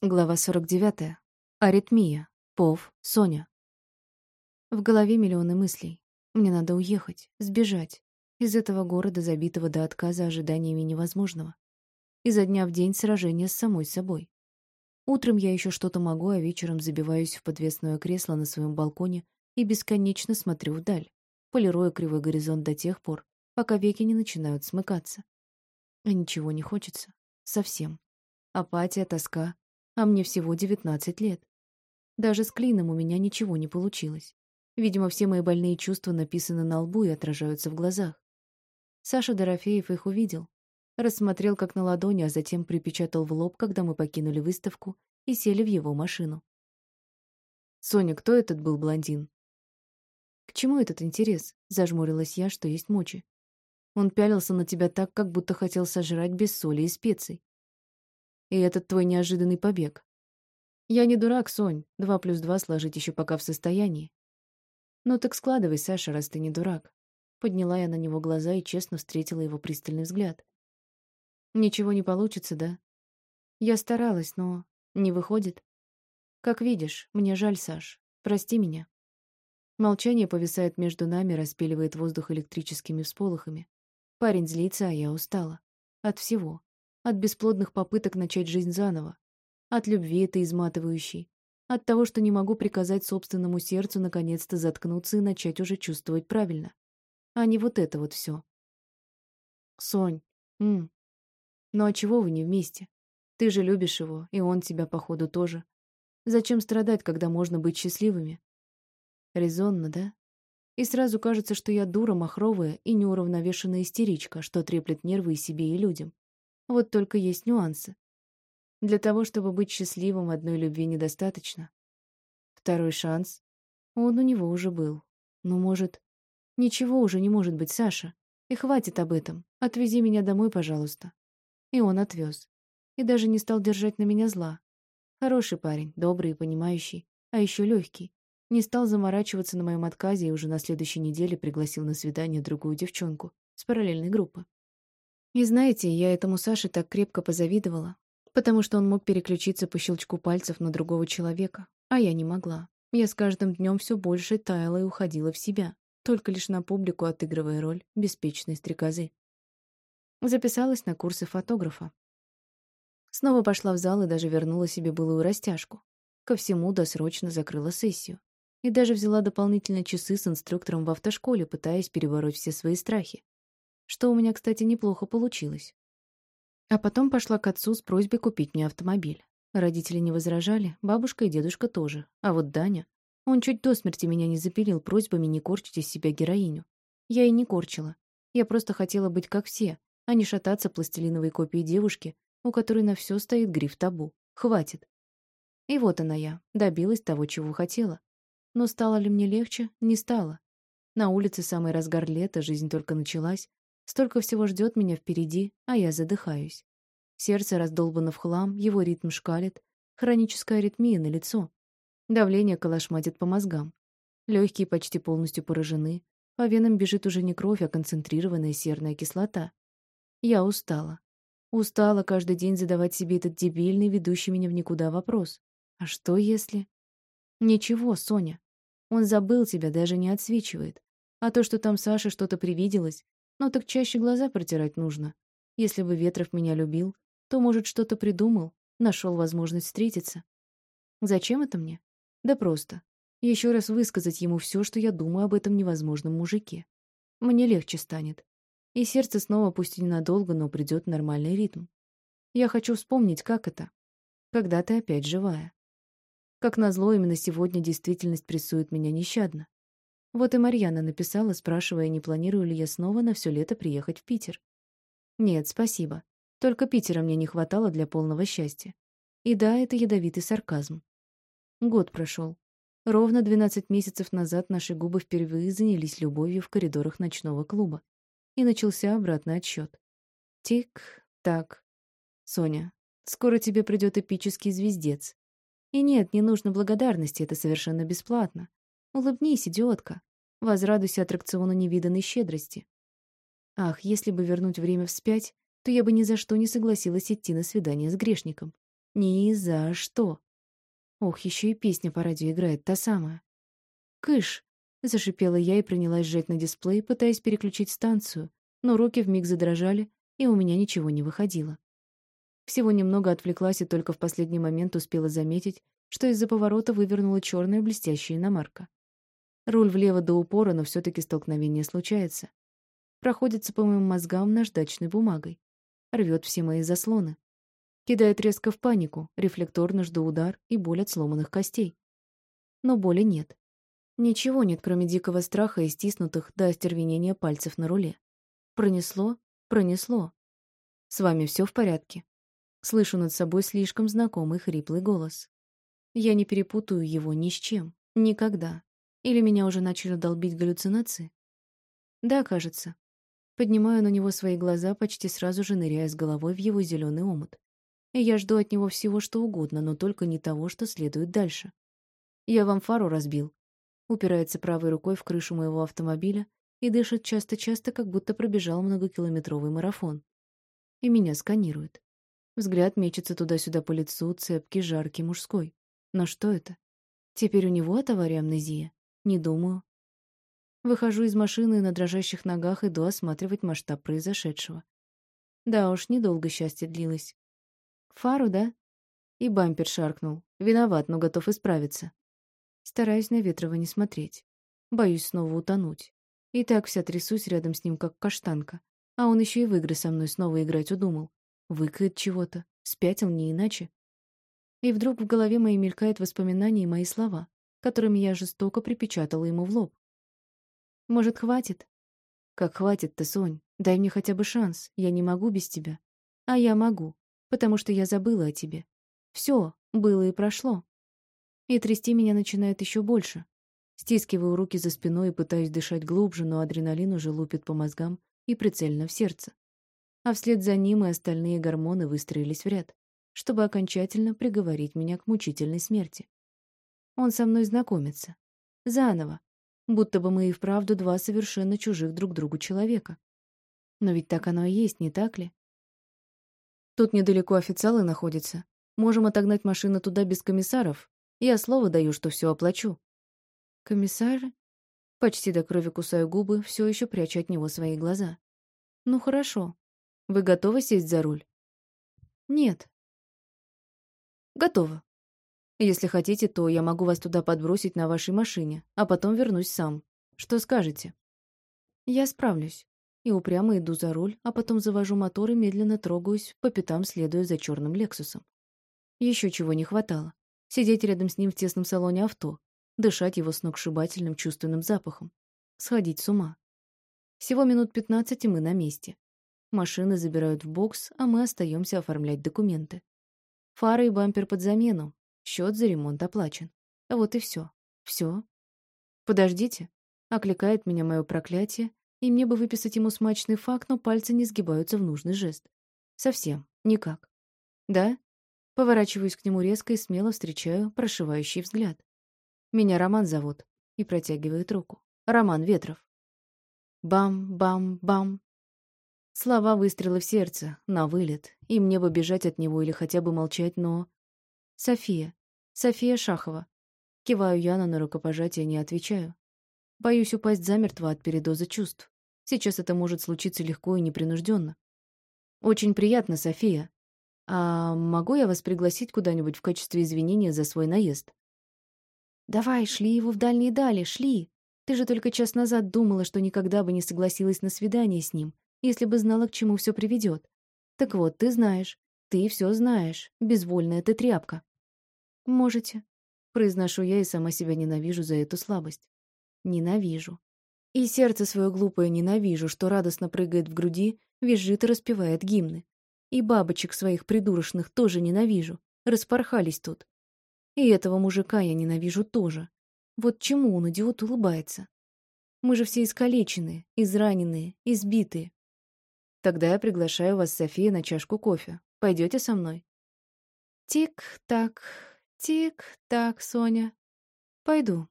Глава 49. Аритмия. Пов. Соня. В голове миллионы мыслей. Мне надо уехать, сбежать. Из этого города, забитого до отказа ожиданиями невозможного. Изо дня в день сражения с самой собой. Утром я еще что-то могу, а вечером забиваюсь в подвесное кресло на своем балконе и бесконечно смотрю вдаль, полируя кривой горизонт до тех пор, пока веки не начинают смыкаться. А ничего не хочется. Совсем. Апатия, тоска, а мне всего 19 лет. Даже с Клином у меня ничего не получилось. Видимо, все мои больные чувства написаны на лбу и отражаются в глазах. Саша Дорофеев их увидел. Рассмотрел как на ладони, а затем припечатал в лоб, когда мы покинули выставку и сели в его машину. «Соня, кто этот был блондин?» «К чему этот интерес?» — зажмурилась я, что есть мочи. Он пялился на тебя так, как будто хотел сожрать без соли и специй. И этот твой неожиданный побег. Я не дурак, Сонь. Два плюс два сложить еще пока в состоянии. Ну так складывай, Саша, раз ты не дурак. Подняла я на него глаза и честно встретила его пристальный взгляд. Ничего не получится, да? Я старалась, но не выходит. Как видишь, мне жаль, Саш. Прости меня. Молчание повисает между нами, распиливает воздух электрическими всполохами. Парень злится, а я устала. От всего. От бесплодных попыток начать жизнь заново. От любви этой изматывающей. От того, что не могу приказать собственному сердцу наконец-то заткнуться и начать уже чувствовать правильно. А не вот это вот все. Сонь, м, ну а чего вы не вместе? Ты же любишь его, и он тебя, походу, тоже. Зачем страдать, когда можно быть счастливыми? Резонно, да? И сразу кажется, что я дура махровая и неуравновешенная истеричка, что треплет нервы и себе, и людям. Вот только есть нюансы. Для того, чтобы быть счастливым, одной любви недостаточно. Второй шанс. Он у него уже был. Но, может... Ничего уже не может быть, Саша. И хватит об этом. Отвези меня домой, пожалуйста. И он отвез. И даже не стал держать на меня зла. Хороший парень, добрый и понимающий. А еще легкий. Не стал заморачиваться на моем отказе и уже на следующей неделе пригласил на свидание другую девчонку с параллельной группы. И знаете, я этому Саше так крепко позавидовала, потому что он мог переключиться по щелчку пальцев на другого человека, а я не могла. Я с каждым днем все больше таяла и уходила в себя, только лишь на публику отыгрывая роль беспечной стрекозы. Записалась на курсы фотографа. Снова пошла в зал и даже вернула себе былую растяжку. Ко всему досрочно закрыла сессию. И даже взяла дополнительно часы с инструктором в автошколе, пытаясь перебороть все свои страхи что у меня, кстати, неплохо получилось. А потом пошла к отцу с просьбой купить мне автомобиль. Родители не возражали, бабушка и дедушка тоже. А вот Даня, он чуть до смерти меня не запилил просьбами не корчить из себя героиню. Я и не корчила. Я просто хотела быть как все, а не шататься пластилиновой копией девушки, у которой на все стоит гриф табу. Хватит. И вот она я, добилась того, чего хотела. Но стало ли мне легче? Не стало. На улице самый разгар лета, жизнь только началась, Столько всего ждет меня впереди, а я задыхаюсь. Сердце раздолбано в хлам, его ритм шкалит, хроническая аритмия на лицо. Давление колошматит по мозгам. Легкие почти полностью поражены, по венам бежит уже не кровь, а концентрированная серная кислота. Я устала. Устала каждый день задавать себе этот дебильный, ведущий меня в никуда вопрос. А что если... Ничего, Соня. Он забыл тебя, даже не отсвечивает. А то, что там Саше что-то привиделось, но так чаще глаза протирать нужно. Если бы Ветров меня любил, то, может, что-то придумал, нашел возможность встретиться. Зачем это мне? Да просто. Еще раз высказать ему все, что я думаю об этом невозможном мужике. Мне легче станет. И сердце снова, пусть и ненадолго, но придет нормальный ритм. Я хочу вспомнить, как это. Когда ты опять живая. Как назло, именно сегодня действительность прессует меня нещадно. Вот и Марьяна написала, спрашивая, не планирую ли я снова на все лето приехать в Питер. Нет, спасибо. Только Питера мне не хватало для полного счастья. И да, это ядовитый сарказм. Год прошел. Ровно 12 месяцев назад наши губы впервые занялись любовью в коридорах ночного клуба. И начался обратный отсчет. Тик-так. Соня, скоро тебе придет эпический звездец. И нет, не нужно благодарности, это совершенно бесплатно. Улыбнись, идиотка. Возрадуйся аттракциону невиданной щедрости. Ах, если бы вернуть время вспять, то я бы ни за что не согласилась идти на свидание с грешником. Ни за что. Ох, еще и песня по радио играет, та самая. «Кыш!» — зашипела я и принялась жать на дисплей, пытаясь переключить станцию, но руки вмиг задрожали, и у меня ничего не выходило. Всего немного отвлеклась и только в последний момент успела заметить, что из-за поворота вывернула черная блестящая иномарка. Руль влево до упора, но все таки столкновение случается. Проходится по моим мозгам наждачной бумагой. Рвет все мои заслоны. Кидает резко в панику, рефлекторно жду удар и боль от сломанных костей. Но боли нет. Ничего нет, кроме дикого страха и стиснутых до остервенения пальцев на руле. Пронесло, пронесло. С вами все в порядке? Слышу над собой слишком знакомый хриплый голос. Я не перепутаю его ни с чем. Никогда. Или меня уже начали долбить галлюцинации? Да, кажется. Поднимаю на него свои глаза, почти сразу же ныряя с головой в его зеленый омут. И я жду от него всего, что угодно, но только не того, что следует дальше. Я вам фару разбил. Упирается правой рукой в крышу моего автомобиля и дышит часто-часто, как будто пробежал многокилометровый марафон. И меня сканирует. Взгляд мечется туда-сюда по лицу, цепкий, жаркий, мужской. Но что это? Теперь у него от аварии амнезия? Не думаю. Выхожу из машины на дрожащих ногах иду осматривать масштаб произошедшего. Да уж, недолго счастье длилось. Фару, да? И бампер шаркнул. Виноват, но готов исправиться. Стараюсь на Ветрова не смотреть. Боюсь снова утонуть. И так вся трясусь рядом с ним, как каштанка. А он еще и в игры со мной снова играть удумал. Выкает чего-то. Спятил не иначе. И вдруг в голове моей мелькает воспоминание и мои слова, которыми я жестоко припечатала ему в лоб. «Может, хватит?» «Как хватит-то, Сонь? Дай мне хотя бы шанс. Я не могу без тебя». «А я могу, потому что я забыла о тебе. Все, было и прошло». И трясти меня начинает еще больше. Стискиваю руки за спиной и пытаюсь дышать глубже, но адреналин уже лупит по мозгам и прицельно в сердце а вслед за ним и остальные гормоны выстроились в ряд, чтобы окончательно приговорить меня к мучительной смерти. Он со мной знакомится. Заново. Будто бы мы и вправду два совершенно чужих друг другу человека. Но ведь так оно и есть, не так ли? Тут недалеко официалы находятся. Можем отогнать машину туда без комиссаров. Я слово даю, что все оплачу. Комиссары? Почти до крови кусаю губы, все еще пряча от него свои глаза. Ну хорошо, вы готовы сесть за руль? Нет. Готова. Если хотите, то я могу вас туда подбросить на вашей машине, а потом вернусь сам. Что скажете? Я справлюсь. И упрямо иду за руль, а потом завожу мотор и медленно трогаюсь, по пятам следуя за черным Лексусом. Еще чего не хватало. Сидеть рядом с ним в тесном салоне авто, дышать его сногсшибательным чувственным запахом. Сходить с ума. Всего минут пятнадцать, и мы на месте. Машины забирают в бокс, а мы остаемся оформлять документы. Фары и бампер под замену. Счет за ремонт оплачен. А вот и все. Все. Подождите. Окликает меня мое проклятие, и мне бы выписать ему смачный факт, но пальцы не сгибаются в нужный жест. Совсем. Никак. Да? Поворачиваюсь к нему резко и смело встречаю прошивающий взгляд. Меня Роман зовут. И протягивает руку. Роман Ветров. Бам-бам-бам. Слова выстрела в сердце, на вылет. И мне бы бежать от него или хотя бы молчать, но... София. София Шахова. Киваю Яна на рукопожатие, не отвечаю. Боюсь упасть замертво от передоза чувств. Сейчас это может случиться легко и непринужденно. Очень приятно, София. А могу я вас пригласить куда-нибудь в качестве извинения за свой наезд? Давай, шли его в дальние дали, шли. Ты же только час назад думала, что никогда бы не согласилась на свидание с ним, если бы знала, к чему все приведет. Так вот, ты знаешь. Ты все знаешь. Безвольная ты тряпка. Можете. Произношу я и сама себя ненавижу за эту слабость. Ненавижу. И сердце свое глупое ненавижу, что радостно прыгает в груди, визжит и распевает гимны. И бабочек своих придурочных тоже ненавижу. Распорхались тут. И этого мужика я ненавижу тоже. Вот чему он, идиот, улыбается? Мы же все искалеченные, израненные, избитые. Тогда я приглашаю вас, София, на чашку кофе. Пойдете со мной? Тик-так, тик-так, Соня. Пойду.